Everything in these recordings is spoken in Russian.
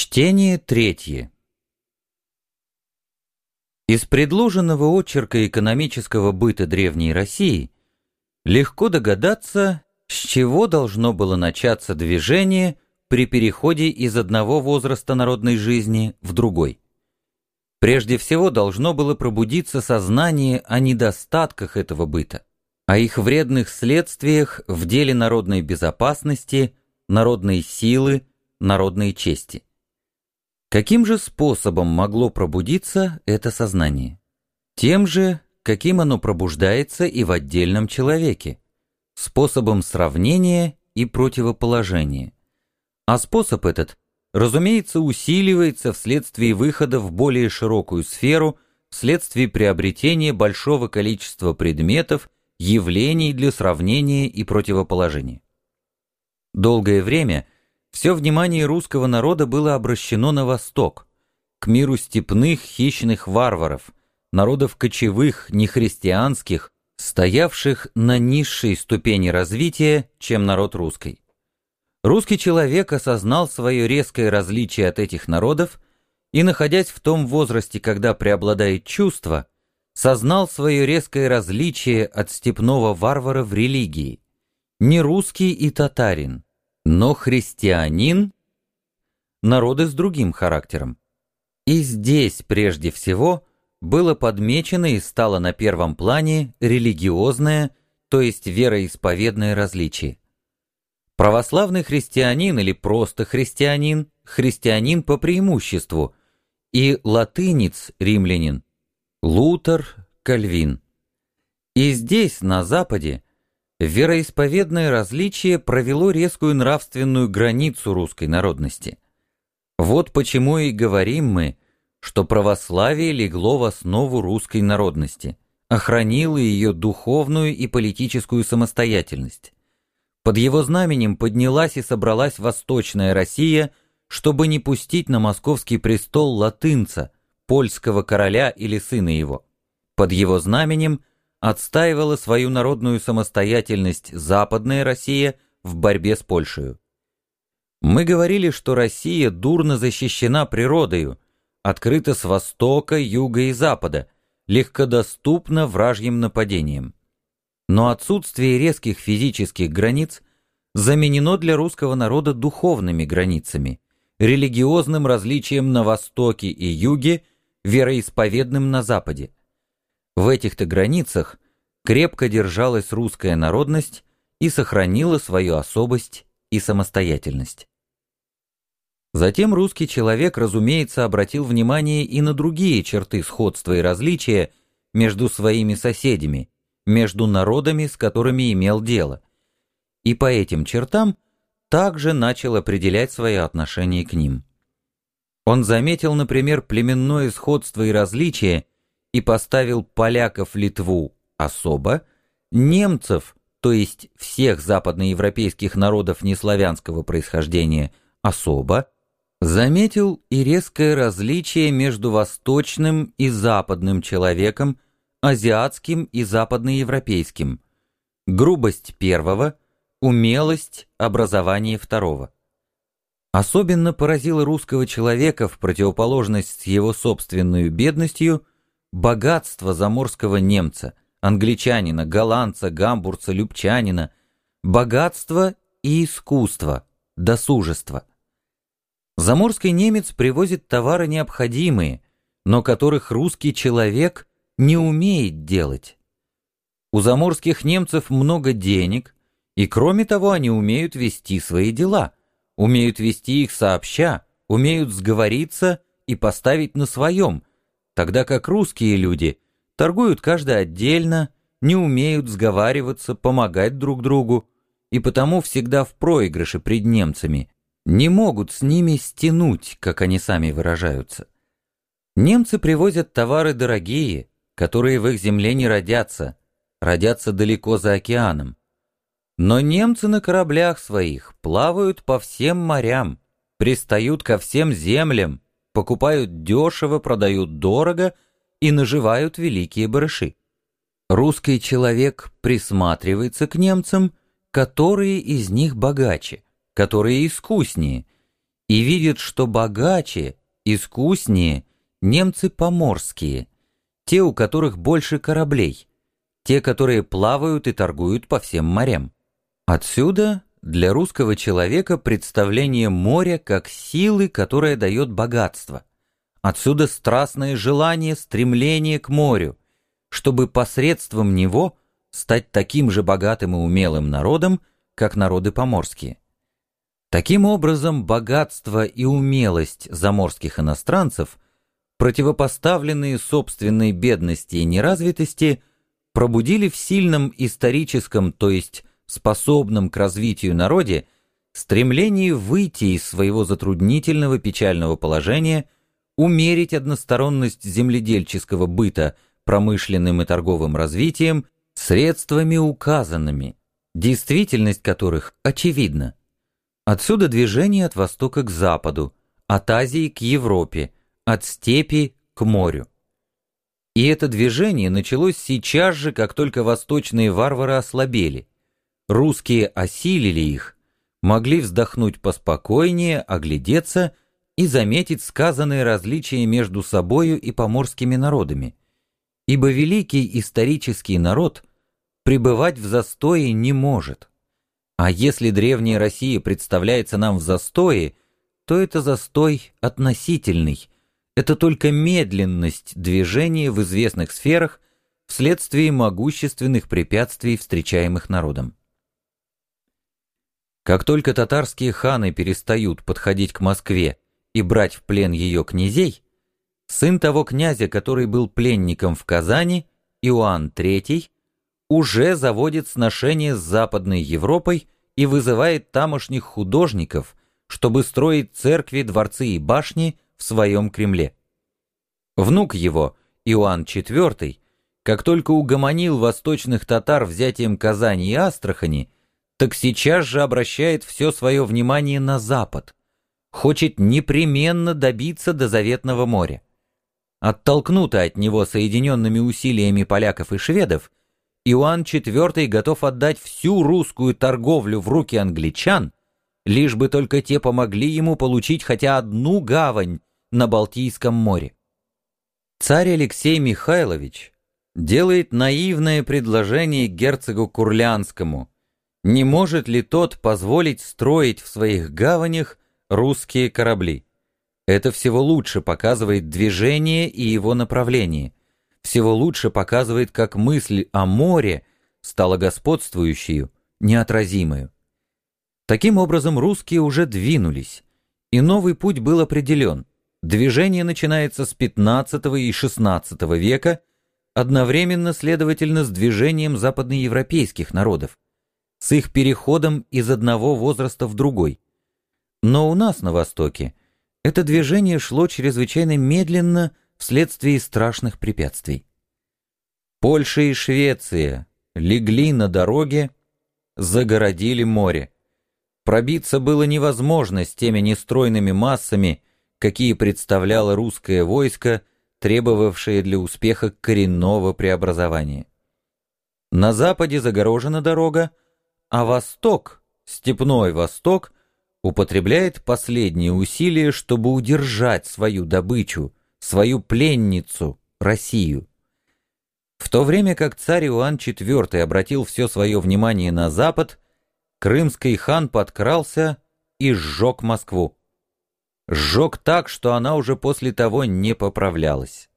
Чтение третье. Из предложенного очерка экономического быта Древней России легко догадаться, с чего должно было начаться движение при переходе из одного возраста народной жизни в другой. Прежде всего должно было пробудиться сознание о недостатках этого быта, о их вредных следствиях в деле народной безопасности, народной силы, народной чести. Каким же способом могло пробудиться это сознание? Тем же, каким оно пробуждается и в отдельном человеке, способом сравнения и противоположения. А способ этот, разумеется, усиливается вследствие выхода в более широкую сферу, вследствие приобретения большого количества предметов, явлений для сравнения и противоположения. Долгое время – все внимание русского народа было обращено на восток, к миру степных хищных варваров, народов кочевых, нехристианских, стоявших на низшей ступени развития, чем народ русский. Русский человек осознал свое резкое различие от этих народов и, находясь в том возрасте, когда преобладает чувство, сознал свое резкое различие от степного варвара в религии. Не русский и татарин, но христианин – народы с другим характером. И здесь, прежде всего, было подмечено и стало на первом плане религиозное, то есть вероисповедное различие. Православный христианин или просто христианин – христианин по преимуществу, и латынец – римлянин, Лутер – Кальвин. И здесь, на Западе, вероисповедное различие провело резкую нравственную границу русской народности. Вот почему и говорим мы, что православие легло в основу русской народности, охранило ее духовную и политическую самостоятельность. Под его знаменем поднялась и собралась Восточная Россия, чтобы не пустить на московский престол латынца, польского короля или сына его. Под его знаменем отстаивала свою народную самостоятельность Западная Россия в борьбе с Польшей. Мы говорили, что Россия дурно защищена природою, открыта с востока, юга и запада, легкодоступна вражьим нападениям. Но отсутствие резких физических границ заменено для русского народа духовными границами, религиозным различием на востоке и юге, вероисповедным на западе. В этих-то границах крепко держалась русская народность и сохранила свою особость и самостоятельность. Затем русский человек, разумеется, обратил внимание и на другие черты сходства и различия между своими соседями, между народами, с которыми имел дело, и по этим чертам также начал определять свои отношения к ним. Он заметил, например, племенное сходство и различие и поставил поляков Литву особо, немцев, то есть всех западноевропейских народов неславянского происхождения, особо, заметил и резкое различие между восточным и западным человеком, азиатским и западноевропейским, грубость первого, умелость, образование второго. Особенно поразило русского человека в противоположность с его собственной бедностью – богатство заморского немца, англичанина, голландца, гамбурца, любчанина, богатство и искусство, досужество. Заморский немец привозит товары необходимые, но которых русский человек не умеет делать. У заморских немцев много денег, и кроме того они умеют вести свои дела, умеют вести их сообща, умеют сговориться и поставить на своем, тогда как русские люди торгуют каждый отдельно, не умеют сговариваться, помогать друг другу, и потому всегда в проигрыше пред немцами, не могут с ними стянуть, как они сами выражаются. Немцы привозят товары дорогие, которые в их земле не родятся, родятся далеко за океаном. Но немцы на кораблях своих плавают по всем морям, пристают ко всем землям, покупают дешево, продают дорого и наживают великие барыши. Русский человек присматривается к немцам, которые из них богаче, которые искуснее, и видит, что богаче, искуснее немцы поморские, те, у которых больше кораблей, те, которые плавают и торгуют по всем морям. Отсюда для русского человека представление моря как силы, которая дает богатство. Отсюда страстное желание, стремление к морю, чтобы посредством него стать таким же богатым и умелым народом, как народы поморские. Таким образом, богатство и умелость заморских иностранцев, противопоставленные собственной бедности и неразвитости, пробудили в сильном историческом, то есть способном к развитию народе, стремление выйти из своего затруднительного печального положения, умерить односторонность земледельческого быта промышленным и торговым развитием средствами указанными, действительность которых очевидна. Отсюда движение от востока к западу, от Азии к Европе, от степи к морю. И это движение началось сейчас же, как только восточные варвары ослабели. Русские осилили их, могли вздохнуть поспокойнее, оглядеться и заметить сказанные различия между собою и поморскими народами. Ибо великий исторический народ пребывать в застое не может. А если древняя Россия представляется нам в застое, то это застой относительный. Это только медленность движения в известных сферах вследствие могущественных препятствий, встречаемых народом. Как только татарские ханы перестают подходить к Москве и брать в плен ее князей, сын того князя, который был пленником в Казани, Иоанн III, уже заводит сношение с Западной Европой и вызывает тамошних художников, чтобы строить церкви, дворцы и башни в своем Кремле. Внук его, Иоанн IV, как только угомонил восточных татар взятием Казани и Астрахани, так сейчас же обращает все свое внимание на запад, хочет непременно добиться до Заветного моря. Оттолкнутый от него соединенными усилиями поляков и шведов, Иоанн IV готов отдать всю русскую торговлю в руки англичан, лишь бы только те помогли ему получить хотя одну гавань на Балтийском море. Царь Алексей Михайлович делает наивное предложение герцогу Курлянскому, не может ли тот позволить строить в своих гаванях русские корабли. Это всего лучше показывает движение и его направление всего лучше показывает, как мысль о море стала господствующей, неотразимой. Таким образом, русские уже двинулись, и новый путь был определен. Движение начинается с XV и XVI века, одновременно, следовательно, с движением западноевропейских народов, с их переходом из одного возраста в другой. Но у нас на Востоке это движение шло чрезвычайно медленно, вследствие страшных препятствий. Польша и Швеция легли на дороге, загородили море. Пробиться было невозможно с теми нестройными массами, какие представляло русское войско, требовавшее для успеха коренного преобразования. На западе загорожена дорога, а восток, степной восток, употребляет последние усилия, чтобы удержать свою добычу, свою пленницу, Россию. В то время как царь Иоанн IV обратил все свое внимание на запад, крымский хан подкрался и сжег Москву. Сжег так, что она уже после того не поправлялась.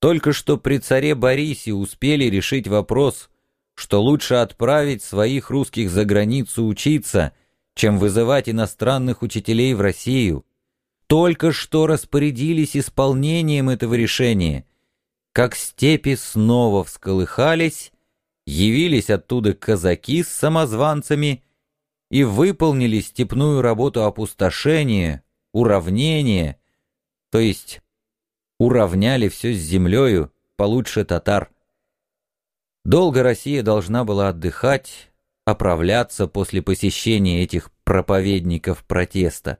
Только что при царе Борисе успели решить вопрос, что лучше отправить своих русских за границу учиться, чем вызывать иностранных учителей в Россию только что распорядились исполнением этого решения, как степи снова всколыхались, явились оттуда казаки с самозванцами и выполнили степную работу опустошения, уравнения, то есть уравняли все с землею получше татар. Долго Россия должна была отдыхать, оправляться после посещения этих проповедников протеста.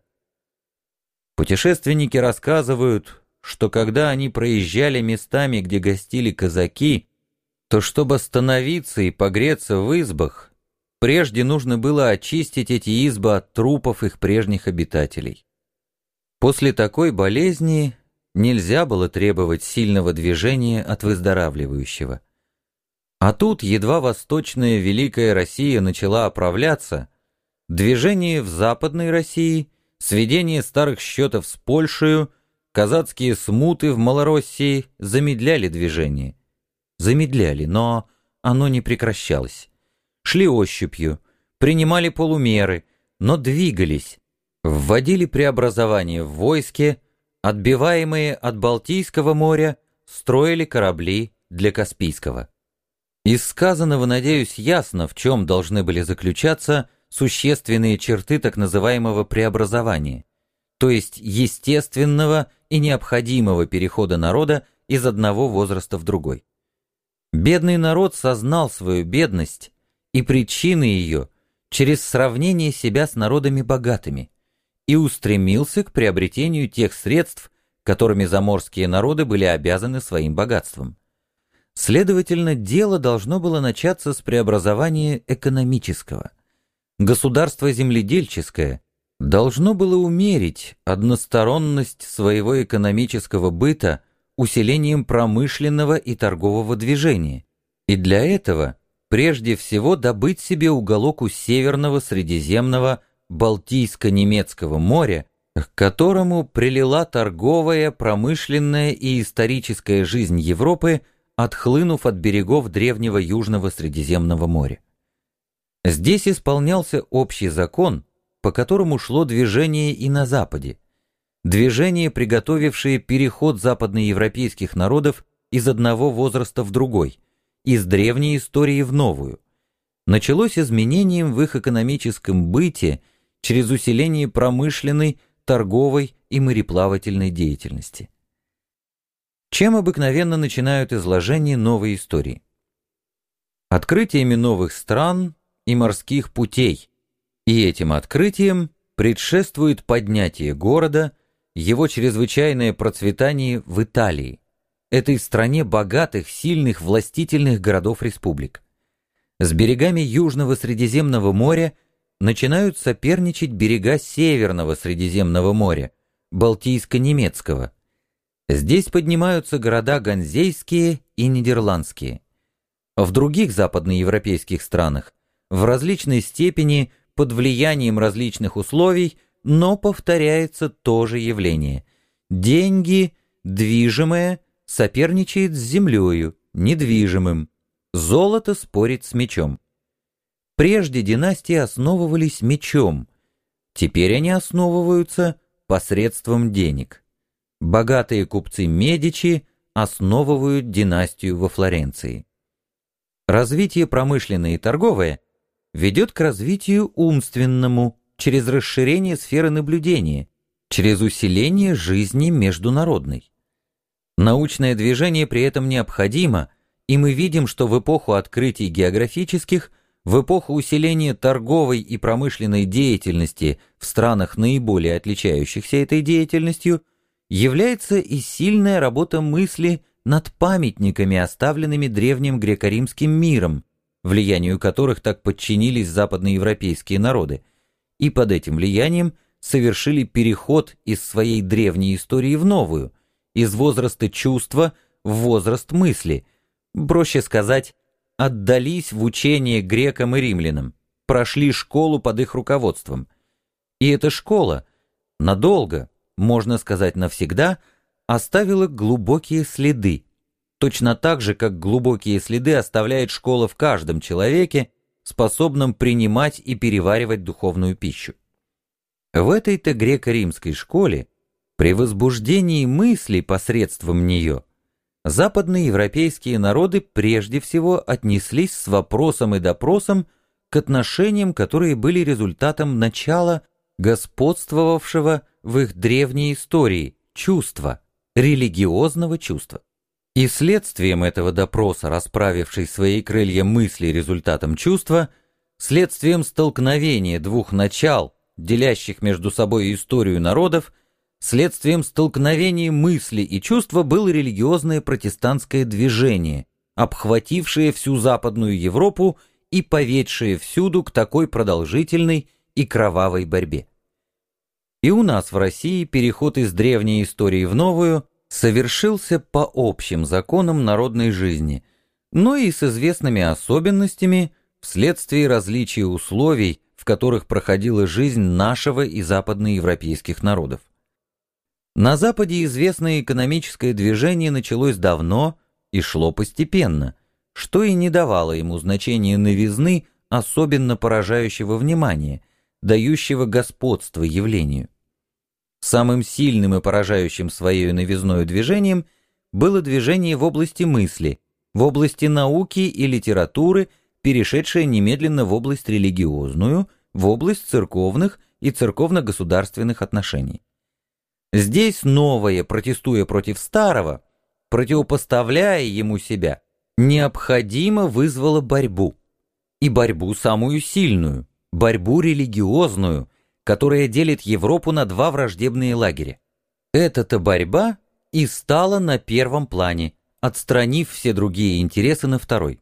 Путешественники рассказывают, что когда они проезжали местами, где гостили казаки, то чтобы остановиться и погреться в избах, прежде нужно было очистить эти избы от трупов их прежних обитателей. После такой болезни нельзя было требовать сильного движения от выздоравливающего. А тут едва восточная Великая Россия начала оправляться, движение в Западной России, сведение старых счетов с Польшей, казацкие смуты в Малороссии замедляли движение. Замедляли, но оно не прекращалось. Шли ощупью, принимали полумеры, но двигались, вводили преобразования в войске, отбиваемые от Балтийского моря, строили корабли для Каспийского. Из сказанного, надеюсь, ясно, в чем должны были заключаться существенные черты так называемого преобразования, то есть естественного и необходимого перехода народа из одного возраста в другой. Бедный народ сознал свою бедность и причины ее через сравнение себя с народами богатыми и устремился к приобретению тех средств, которыми заморские народы были обязаны своим богатством. Следовательно, дело должно было начаться с преобразования экономического. Государство земледельческое должно было умерить односторонность своего экономического быта усилением промышленного и торгового движения, и для этого прежде всего добыть себе уголок у Северного Средиземного Балтийско-немецкого моря, к которому прилила торговая, промышленная и историческая жизнь Европы, отхлынув от берегов древнего Южного Средиземного моря. Здесь исполнялся общий закон, по которому шло движение и на Западе, движение, приготовившее переход западноевропейских народов из одного возраста в другой, из древней истории в новую, началось изменением в их экономическом быте через усиление промышленной, торговой и мореплавательной деятельности. Чем обыкновенно начинают изложение новой истории? Открытиями новых стран и морских путей, и этим открытием предшествует поднятие города, его чрезвычайное процветание в Италии, этой стране богатых, сильных, властительных городов-республик. С берегами Южного Средиземного моря начинают соперничать берега Северного Средиземного моря, Балтийско-немецкого. Здесь поднимаются города ганзейские и нидерландские. В других западноевропейских странах в различной степени под влиянием различных условий, но повторяется то же явление. Деньги, движимое, соперничает с землею, недвижимым. Золото спорит с мечом. Прежде династии основывались мечом, теперь они основываются посредством денег. Богатые купцы Медичи основывают династию во Флоренции. Развитие промышленное и торговое ведет к развитию умственному через расширение сферы наблюдения, через усиление жизни международной. Научное движение при этом необходимо, и мы видим, что в эпоху открытий географических – в эпоху усиления торговой и промышленной деятельности в странах, наиболее отличающихся этой деятельностью, является и сильная работа мысли над памятниками, оставленными древним греко-римским миром, влиянию которых так подчинились западноевропейские народы, и под этим влиянием совершили переход из своей древней истории в новую, из возраста чувства в возраст мысли, проще сказать, отдались в учение грекам и римлянам, прошли школу под их руководством. И эта школа надолго, можно сказать навсегда, оставила глубокие следы, точно так же, как глубокие следы оставляет школа в каждом человеке, способном принимать и переваривать духовную пищу. В этой-то греко-римской школе, при возбуждении мысли посредством нее – западноевропейские народы прежде всего отнеслись с вопросом и допросом к отношениям, которые были результатом начала господствовавшего в их древней истории чувства, религиозного чувства. И следствием этого допроса, расправившей свои крылья мысли результатом чувства, следствием столкновения двух начал, делящих между собой историю народов, Следствием столкновения мысли и чувства было религиозное протестантское движение, обхватившее всю Западную Европу и поведшее всюду к такой продолжительной и кровавой борьбе. И у нас в России переход из древней истории в новую совершился по общим законам народной жизни, но и с известными особенностями вследствие различия условий, в которых проходила жизнь нашего и западноевропейских народов. На Западе известное экономическое движение началось давно и шло постепенно, что и не давало ему значения новизны, особенно поражающего внимания, дающего господство явлению. Самым сильным и поражающим своей новизною движением было движение в области мысли, в области науки и литературы, перешедшее немедленно в область религиозную, в область церковных и церковно-государственных отношений. Здесь новое, протестуя против старого, противопоставляя ему себя, необходимо вызвало борьбу. И борьбу самую сильную, борьбу религиозную, которая делит Европу на два враждебные лагеря. Эта-то борьба и стала на первом плане, отстранив все другие интересы на второй.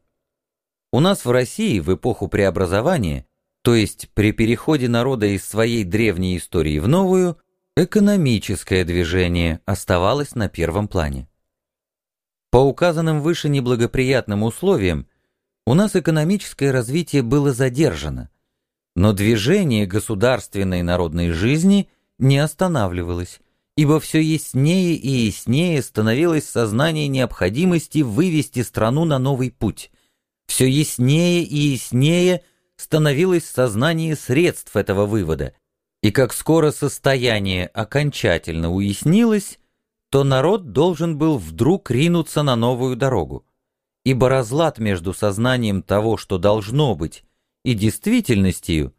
У нас в России в эпоху преобразования, то есть при переходе народа из своей древней истории в новую, Экономическое движение оставалось на первом плане. По указанным выше неблагоприятным условиям у нас экономическое развитие было задержано, но движение государственной народной жизни не останавливалось, ибо все яснее и яснее становилось сознание необходимости вывести страну на новый путь. Все яснее и яснее становилось сознание средств этого вывода, и как скоро состояние окончательно уяснилось, то народ должен был вдруг ринуться на новую дорогу, ибо разлад между сознанием того, что должно быть, и действительностью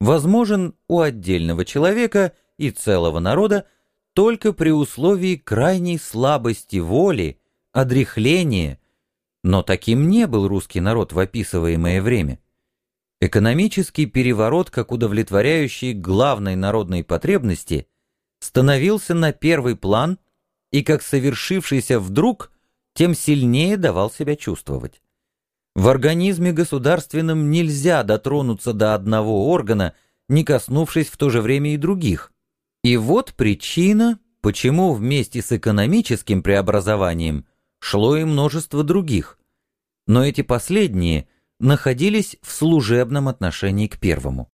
возможен у отдельного человека и целого народа только при условии крайней слабости воли, одряхления, но таким не был русский народ в описываемое время. Экономический переворот, как удовлетворяющий главной народной потребности, становился на первый план и, как совершившийся вдруг, тем сильнее давал себя чувствовать. В организме государственном нельзя дотронуться до одного органа, не коснувшись в то же время и других. И вот причина, почему вместе с экономическим преобразованием шло и множество других. Но эти последние – находились в служебном отношении к первому.